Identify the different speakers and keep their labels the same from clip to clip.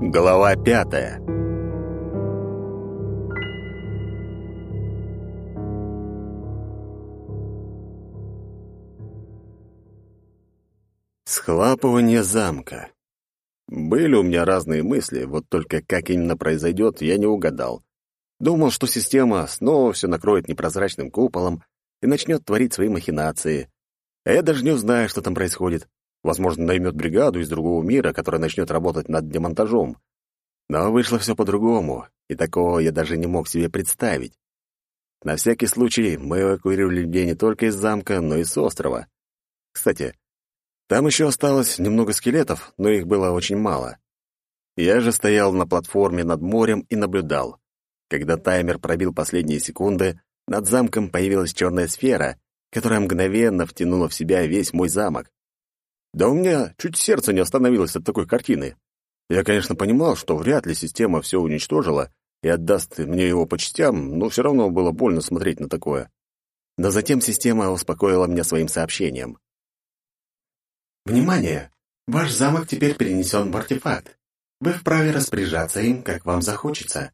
Speaker 1: Глава пятая Схлапывание замка. Были у меня разные мысли, вот только как именно произойдет, я не угадал. Думал, что система снова все накроет непрозрачным куполом и начнет творить свои махинации. А я даже не узнаю, что там происходит. Возможно, наймет бригаду из другого мира, которая начнет работать над демонтажом. Но вышло все по-другому, и такого я даже не мог себе представить. На всякий случай мы эвакуировали людей не только из замка, но и с острова. Кстати, там еще осталось немного скелетов, но их было очень мало. Я же стоял на платформе над морем и наблюдал. Когда таймер пробил последние секунды, над замком появилась черная сфера, которая мгновенно втянула в себя весь мой замок. Да у меня чуть сердце не остановилось от такой картины. Я, конечно, понимал, что вряд ли система все уничтожила и отдаст мне его по частям, но все равно было больно смотреть на такое. Но затем система успокоила меня своим сообщением.
Speaker 2: «Внимание! Ваш замок теперь перенесен в артефакт. Вы вправе распоряжаться им, как вам захочется.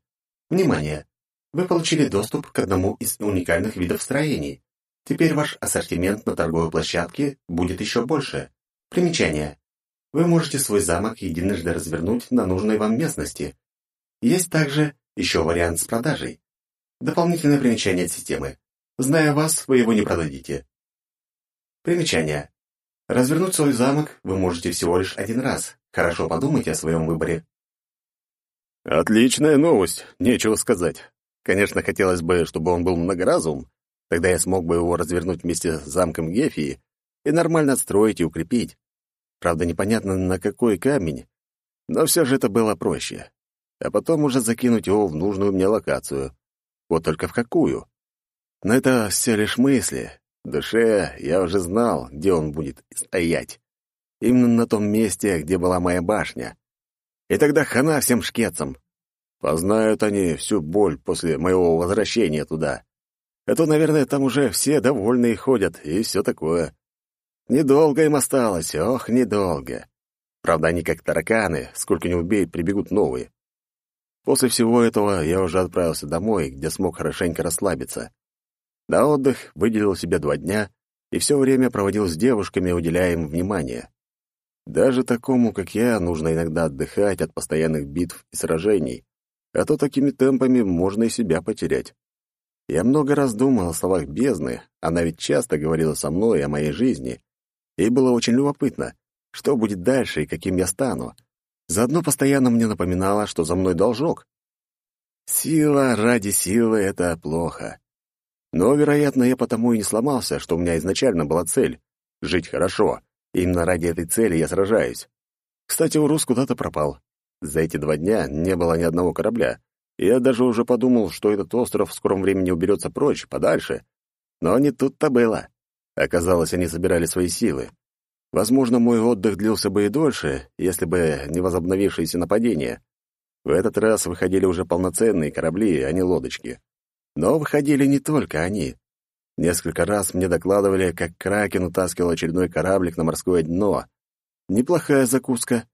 Speaker 2: Внимание! Вы получили доступ к одному из уникальных видов строений. Теперь ваш ассортимент на торговой площадке будет еще больше. Примечание. Вы можете свой замок единожды развернуть на нужной вам местности. Есть также еще вариант с продажей. Дополнительное примечание от системы. Зная вас, вы его не продадите. Примечание. Развернуть свой замок вы можете всего лишь один раз. Хорошо подумайте о своем выборе.
Speaker 1: Отличная новость, нечего сказать. Конечно, хотелось бы, чтобы он был многоразум, тогда я смог бы его развернуть вместе с замком Гефии и нормально отстроить и укрепить. Правда, непонятно, на какой камень, но все же это было проще. А потом уже закинуть его в нужную мне локацию. Вот только в какую? Но это все лишь мысли. В душе я уже знал, где он будет стоять. Именно на том месте, где была моя башня. И тогда хана всем шкетцам. Познают они всю боль после моего возвращения туда. А то, наверное, там уже все довольные ходят и все такое. Недолго им осталось, ох, недолго. Правда, они как тараканы, сколько не убей, прибегут новые. После всего этого я уже отправился домой, где смог хорошенько расслабиться. На отдых выделил себе два дня и все время проводил с девушками, уделяя им внимание. Даже такому, как я, нужно иногда отдыхать от постоянных битв и сражений, а то такими темпами можно и себя потерять. Я много раз думал о словах бездны, она ведь часто говорила со мной о моей жизни, и было очень любопытно, что будет дальше и каким я стану. Заодно постоянно мне напоминала, что за мной должок. Сила ради силы — это плохо. Но, вероятно, я потому и не сломался, что у меня изначально была цель — жить хорошо. Именно ради этой цели я сражаюсь. Кстати, Урус куда-то пропал. За эти два дня не было ни одного корабля. Я даже уже подумал, что этот остров в скором времени уберется прочь, подальше. Но не тут-то было. Оказалось, они собирали свои силы. Возможно, мой отдых длился бы и дольше, если бы не возобновившееся нападение. В этот раз выходили уже полноценные корабли, а не лодочки. Но выходили не только они. Несколько раз мне докладывали, как Кракен утаскивал очередной кораблик на морское дно. Неплохая закуска.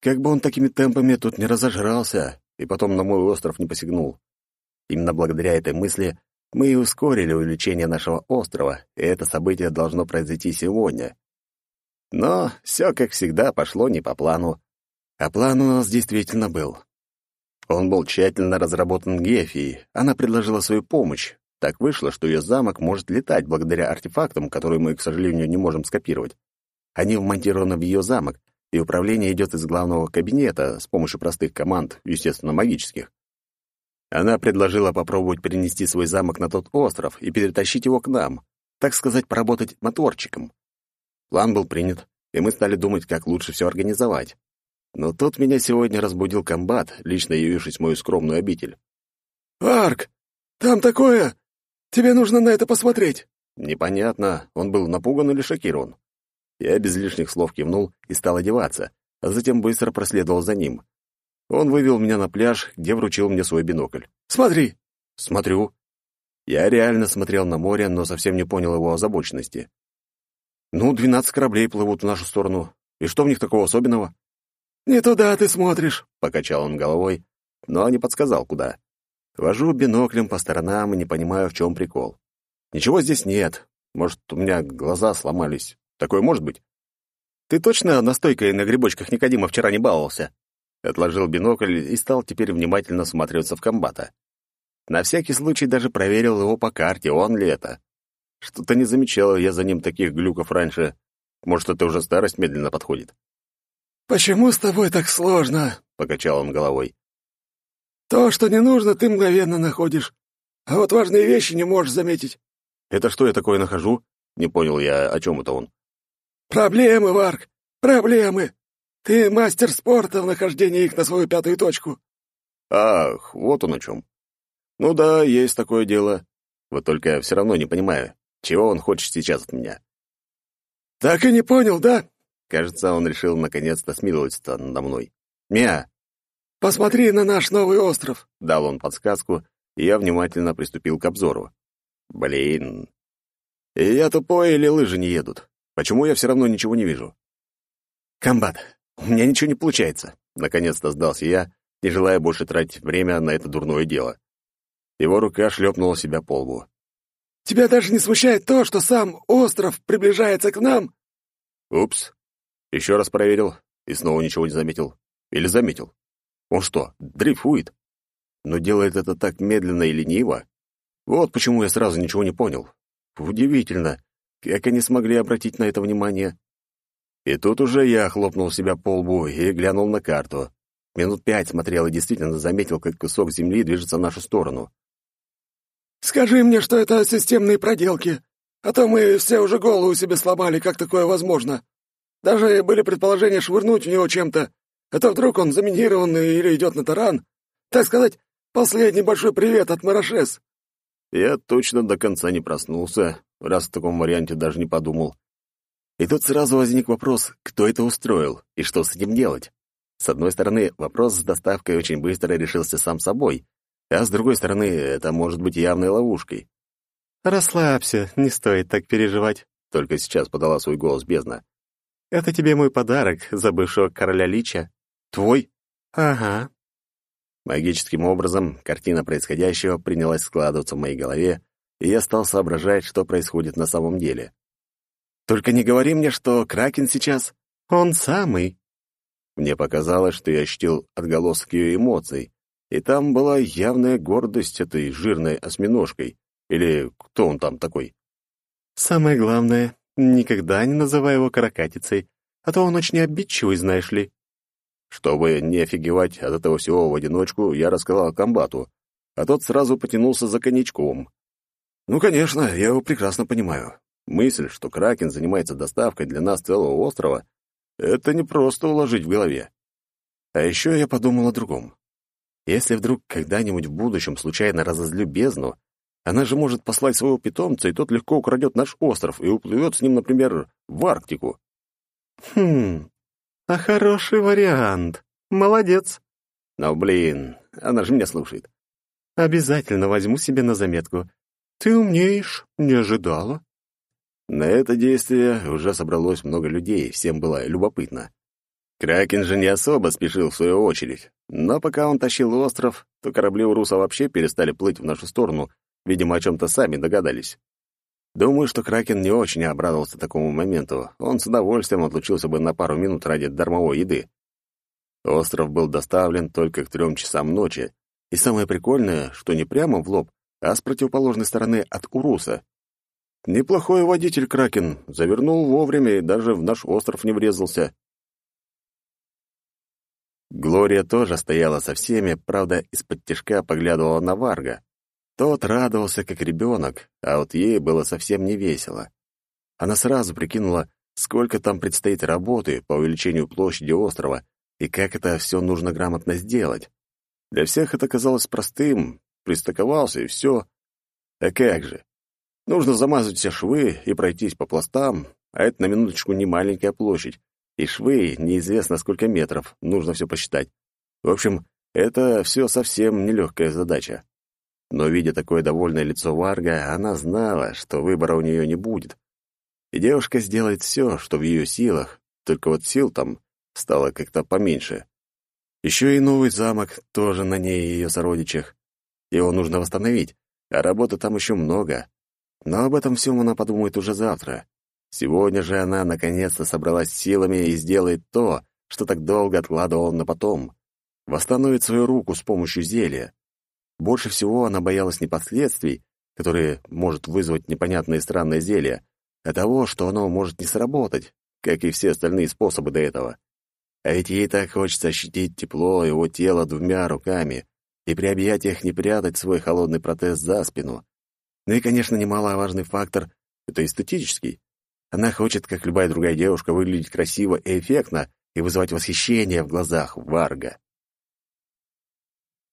Speaker 1: Как бы он такими темпами тут не разожрался, и потом на мой остров не посягнул. Именно благодаря этой мысли мы и ускорили увеличение нашего острова, и это событие должно произойти сегодня. Но все, как всегда, пошло не по плану. А план у нас действительно был. Он был тщательно разработан Гефией. Она предложила свою помощь. Так вышло, что ее замок может летать благодаря артефактам, которые мы, к сожалению, не можем скопировать. Они вмонтированы в ее замок, и управление идет из главного кабинета с помощью простых команд, естественно, магических. Она предложила попробовать перенести свой замок на тот остров и перетащить его к нам, так сказать, поработать моторчиком. План был принят, и мы стали думать, как лучше все организовать. Но тут меня сегодня разбудил комбат, лично явившись в мою скромную обитель.
Speaker 3: «Арк, там такое! Тебе нужно на это посмотреть!»
Speaker 1: Непонятно, он был напуган или шокирован. Я без лишних слов кивнул и стал одеваться, а затем быстро проследовал за ним. Он вывел меня на пляж, где вручил мне свой бинокль.
Speaker 3: «Смотри!»
Speaker 1: «Смотрю». Я реально смотрел на море, но совсем не понял его озабоченности. «Ну, двенадцать кораблей плывут в нашу сторону. И что в них такого особенного?»
Speaker 3: «Не туда ты смотришь», —
Speaker 1: покачал он головой, но не подсказал, куда. Вожу биноклем по сторонам и не понимаю, в чем прикол. Ничего здесь нет. Может, у меня глаза сломались. Такое может быть? Ты точно настойкой на грибочках Никодима вчера не баловался? Отложил бинокль и стал теперь внимательно смотреться в комбата. На всякий случай даже проверил его по карте, он ли это. Что-то не замечал я за ним таких глюков раньше. Может, это уже старость медленно подходит.
Speaker 3: «Почему с тобой так сложно?» — покачал он головой. «То, что не нужно, ты мгновенно находишь, а вот важные вещи не можешь заметить».
Speaker 1: «Это что я такое нахожу?» — не понял я, о чем это он.
Speaker 3: «Проблемы, Варк, проблемы. Ты мастер спорта в нахождении их на свою пятую точку».
Speaker 1: «Ах, вот он о чем. Ну да, есть такое дело. Вот только я все равно не понимаю, чего он хочет сейчас от меня».
Speaker 3: «Так и не понял, да?»
Speaker 1: Кажется, он решил наконец-то смиловаться надо мной. «Миа!»
Speaker 3: «Посмотри на наш новый остров!»
Speaker 1: — дал он подсказку, и я внимательно приступил к обзору. «Блин! Я тупой или лыжи не едут? Почему я все равно ничего не вижу?» «Комбат, у меня ничего не получается!» — наконец-то сдался я, не желая больше тратить время на это дурное дело. Его рука шлепнула себя по лбу.
Speaker 3: «Тебя даже не смущает то, что сам остров приближается к нам?»
Speaker 1: «Упс!» Еще раз проверил и снова ничего не заметил. Или заметил. Он что, дрейфует? Но делает это так медленно и лениво. Вот почему я сразу ничего не понял. Удивительно, как они смогли обратить на это внимание. И тут уже я хлопнул себя по лбу и глянул на карту. Минут пять смотрел и действительно заметил, как кусок земли движется в нашу сторону.
Speaker 3: «Скажи мне, что это системные проделки, а то мы все уже голову себе сломали, как такое возможно», даже были предположения швырнуть в него чем-то, а то вдруг он заминированный или идет на таран. Так сказать, последний большой привет от Марашес.
Speaker 1: Я точно до конца не проснулся, раз в таком варианте даже не подумал. И тут сразу возник вопрос, кто это устроил и что с этим делать. С одной стороны, вопрос с доставкой очень быстро решился сам собой, а с другой стороны, это может быть явной ловушкой. «Расслабься, не стоит так переживать», — только сейчас подала свой голос бездна. Это тебе мой подарок за бывшего короля Лича. Твой? Ага. Магическим образом картина происходящего принялась складываться в моей голове, и я стал соображать, что происходит на самом деле. Только не говори мне, что Кракен сейчас... Он самый. Мне показалось, что я ощутил отголосок ее эмоций, и там была явная гордость этой жирной осьминожкой. Или кто он там такой? Самое главное, Никогда не называй его каракатицей, а то он очень обидчивый, знаешь ли. Чтобы не офигевать от этого всего в одиночку, я рассказал комбату, а тот сразу потянулся за коньячком. Ну, конечно, я его прекрасно понимаю. Мысль, что Кракен занимается доставкой для нас целого острова, это не просто уложить в голове. А еще я подумал о другом. Если вдруг когда-нибудь в будущем случайно разозлю бездну, она же может послать своего питомца, и тот легко украдет наш остров и уплывет с ним, например, в Арктику. Хм, а хороший вариант. Молодец. Но, блин, она же меня слушает. Обязательно возьму себе на заметку. Ты умнеешь, не ожидала. На это действие уже собралось много людей, всем было любопытно. Кракен же не особо спешил в свою очередь, но пока он тащил остров, то корабли у Руса вообще перестали плыть в нашу сторону, Видимо, о чем-то сами догадались. Думаю, что Кракен не очень обрадовался такому моменту. Он с удовольствием отлучился бы на пару минут ради дармовой еды. Остров был доставлен только к трем часам ночи. И самое прикольное, что не прямо в лоб, а с противоположной стороны от Уруса. Неплохой водитель Кракен, завернул вовремя и даже в наш остров не врезался. Глория тоже стояла со всеми, правда, из-под тяжка поглядывала на Варга. Тот радовался, как ребенок, а вот ей было совсем не весело. Она сразу прикинула, сколько там предстоит работы по увеличению площади острова и как это все нужно грамотно сделать. Для всех это казалось простым, пристыковался и все. А как же? Нужно замазать все швы и пройтись по пластам, а это на минуточку не маленькая площадь, и швы неизвестно сколько метров, нужно все посчитать. В общем, это все совсем нелегкая задача. Но, видя такое довольное лицо Варга, она знала, что выбора у нее не будет. И девушка сделает все, что в ее силах, только вот сил там стало как-то поменьше. Еще и новый замок тоже на ней и ее сородичах. Его нужно восстановить, а работы там еще много. Но об этом всем она подумает уже завтра. Сегодня же она наконец-то собралась силами и сделает то, что так долго откладывала на потом. Восстановит свою руку с помощью зелья. Больше всего она боялась не последствий, которые может вызвать непонятное странное зелье, а того, что оно может не сработать, как и все остальные способы до этого. А ведь ей так хочется ощутить тепло его тела двумя руками и при объятиях не прятать свой холодный протез за спину. Ну и, конечно, немаловажный фактор — это эстетический. Она хочет, как любая другая девушка, выглядеть красиво и эффектно и вызывать восхищение в глазах Варга.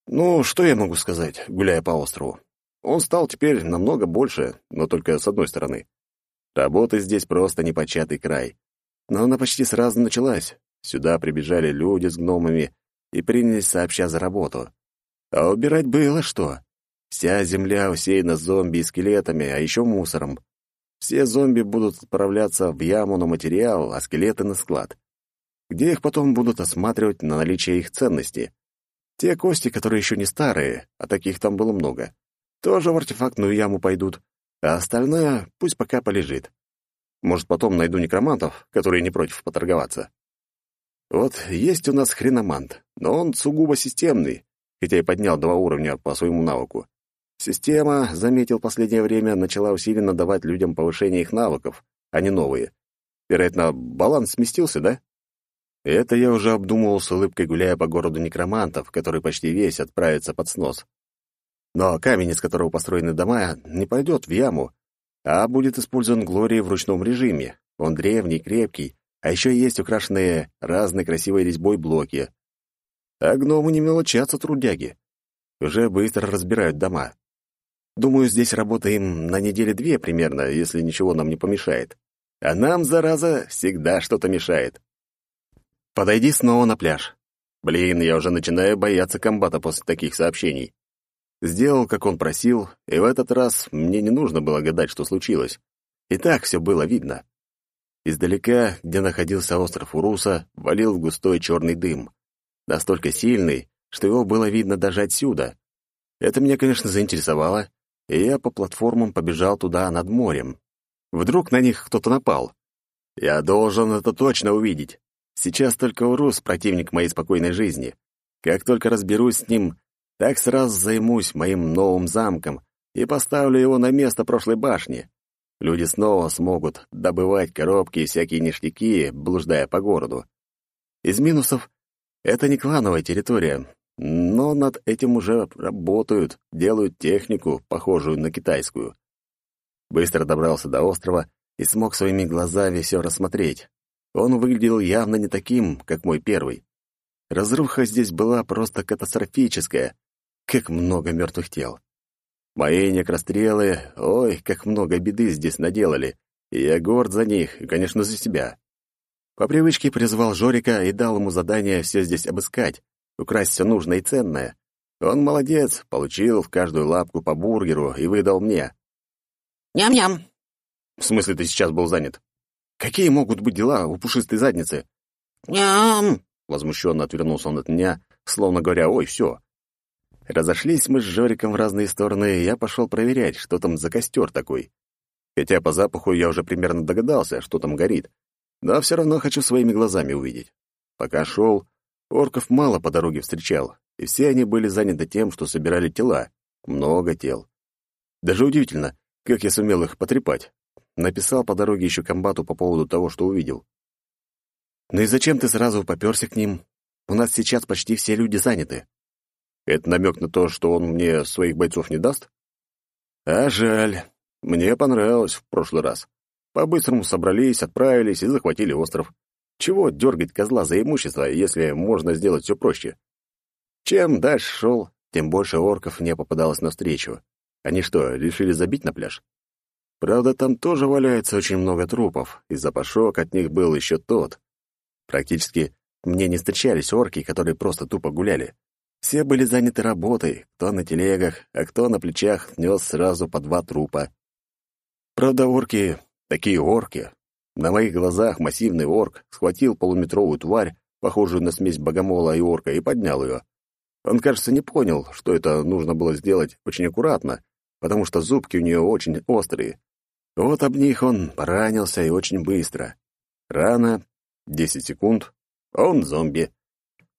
Speaker 1: Ну, что я могу сказать, гуляя по острову? Он стал теперь намного больше, но только с одной стороны. Работа здесь просто непочатый край. Но она почти сразу началась. Сюда прибежали люди с гномами и принялись сообща за работу. А убирать было что? Вся земля усеяна зомби и скелетами, а еще мусором. Все зомби будут отправляться в яму на материал, а скелеты — на склад, где их потом будут осматривать на наличие их ценности. Те кости, которые еще не старые, а таких там было много, тоже в артефактную яму пойдут, а остальное пусть пока полежит. Может, потом найду некромантов, которые не против поторговаться. Вот есть у нас хреномант, но он сугубо системный, хотя и поднял два уровня по своему навыку. Система, заметил последнее время, начала усиленно давать людям повышение их навыков, а не новые. Вероятно, баланс сместился, да? Это я уже обдумывал с улыбкой, гуляя по городу некромантов, который почти весь отправится под снос. Но камень, из которого построены дома, не пойдет в яму, а будет использован Глорией в ручном режиме. Он древний, крепкий, а еще есть украшенные разной красивой резьбой блоки. А гномы не мелочатся трудяги. Уже быстро разбирают дома. Думаю, здесь работаем на неделе две примерно, если ничего нам не помешает. А нам, зараза, всегда что-то мешает. Подойди снова на пляж. Блин, я уже начинаю бояться комбата после таких сообщений. Сделал, как он просил, и в этот раз мне не нужно было гадать, что случилось. И так все было видно. Издалека, где находился остров Уруса, валил густой черный дым. Настолько сильный, что его было видно даже отсюда. Это меня, конечно, заинтересовало, и я по платформам побежал туда над морем. Вдруг на них кто-то напал. Я должен это точно увидеть. Сейчас только Урус — противник моей спокойной жизни. Как только разберусь с ним, так сразу займусь моим новым замком и поставлю его на место прошлой башни. Люди снова смогут добывать коробки и всякие ништяки, блуждая по городу. Из минусов — это не клановая территория, но над этим уже работают, делают технику, похожую на китайскую. Быстро добрался до острова и смог своими глазами все рассмотреть. Он выглядел явно не таким, как мой первый. Разруха здесь была просто катастрофическая. Как много мертвых тел. Мои некрострелы, ой, как много беды здесь наделали. И я горд за них, и, конечно, за себя. По привычке призвал Жорика и дал ему задание все здесь обыскать, украсть все нужное и ценное. Он молодец, получил в каждую лапку по бургеру и выдал мне.
Speaker 2: «Ням-ням!»
Speaker 1: «В смысле ты сейчас был занят?» Какие могут быть дела у пушистой задницы?
Speaker 2: Ням!
Speaker 1: Возмущенно отвернулся он от меня, словно говоря, ой, все. Разошлись мы с Жориком в разные стороны, и я пошел проверять, что там за костер такой. Хотя по запаху я уже примерно догадался, что там горит, но все равно хочу своими глазами увидеть. Пока шел, орков мало по дороге встречал, и все они были заняты тем, что собирали тела. Много тел. Даже удивительно, как я сумел их потрепать. Написал по дороге еще комбату по поводу того, что увидел. «Ну и зачем ты сразу попёрся к ним? У нас сейчас почти все люди заняты». Это намек на то, что он мне своих бойцов не даст? А жаль. Мне понравилось в прошлый раз. По-быстрому собрались, отправились и захватили остров. Чего дергать козла за имущество, если можно сделать все проще? Чем дальше шел, тем больше орков мне попадалось навстречу. Они что, решили забить на пляж? Правда, там тоже валяется очень много трупов, и запашок от них был еще тот. Практически мне не встречались орки, которые просто тупо гуляли. Все были заняты работой, кто на телегах, а кто на плечах нес сразу по два трупа. Правда, орки — такие орки. На моих глазах массивный орк схватил полуметровую тварь, похожую на смесь богомола и орка, и поднял ее. Он, кажется, не понял, что это нужно было сделать очень аккуратно, потому что зубки у нее очень острые. Вот об них он поранился и очень быстро. Рана, десять секунд, он зомби.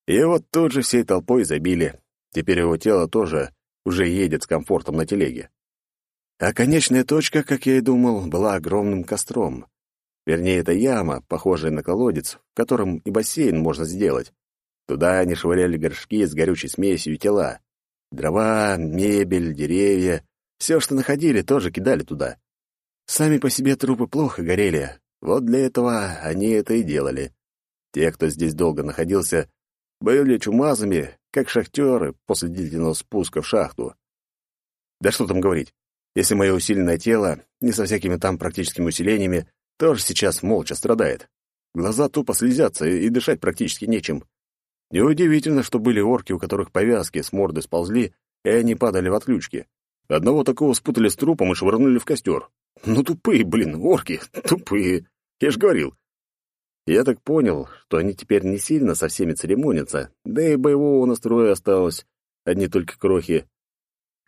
Speaker 1: И вот тут же всей толпой забили. Теперь его тело тоже уже едет с комфортом на телеге. А конечная точка, как я и думал, была огромным костром. Вернее, это яма, похожая на колодец, в котором и бассейн можно сделать. Туда они швыряли горшки с горючей смесью и тела. Дрова, мебель, деревья — все, что находили, тоже кидали туда. Сами по себе трупы плохо горели. Вот для этого они это и делали. Те, кто здесь долго находился, были чумазами, как шахтеры после длительного спуска в шахту. Да что там говорить, если мое усиленное тело, не со всякими там практическими усилениями, тоже сейчас молча страдает. Глаза тупо слезятся, и дышать практически нечем. Неудивительно, что были орки, у которых повязки с морды сползли, и они падали в отключки. Одного такого спутали с трупом и швырнули в костер. Ну, тупые, блин, орки, тупые. Я ж говорил. Я так понял, что они теперь не сильно со всеми церемонятся, да и боевого настроя осталось, одни только крохи.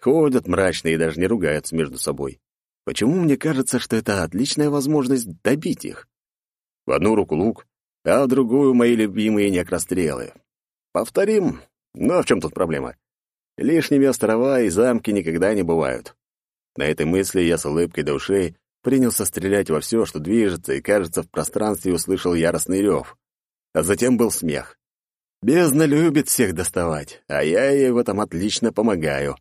Speaker 1: Ходят мрачные и даже не ругаются между собой. Почему мне кажется, что это отличная возможность добить их? В одну руку лук, а в другую мои любимые некрострелы. Повторим, а в чем тут проблема? Лишними острова и замки никогда не бывают. На этой мысли я с улыбкой до ушей принялся стрелять во все, что движется, и, кажется, в пространстве услышал яростный рев. А затем был смех. Бездна любит всех доставать, а я ей в этом отлично помогаю.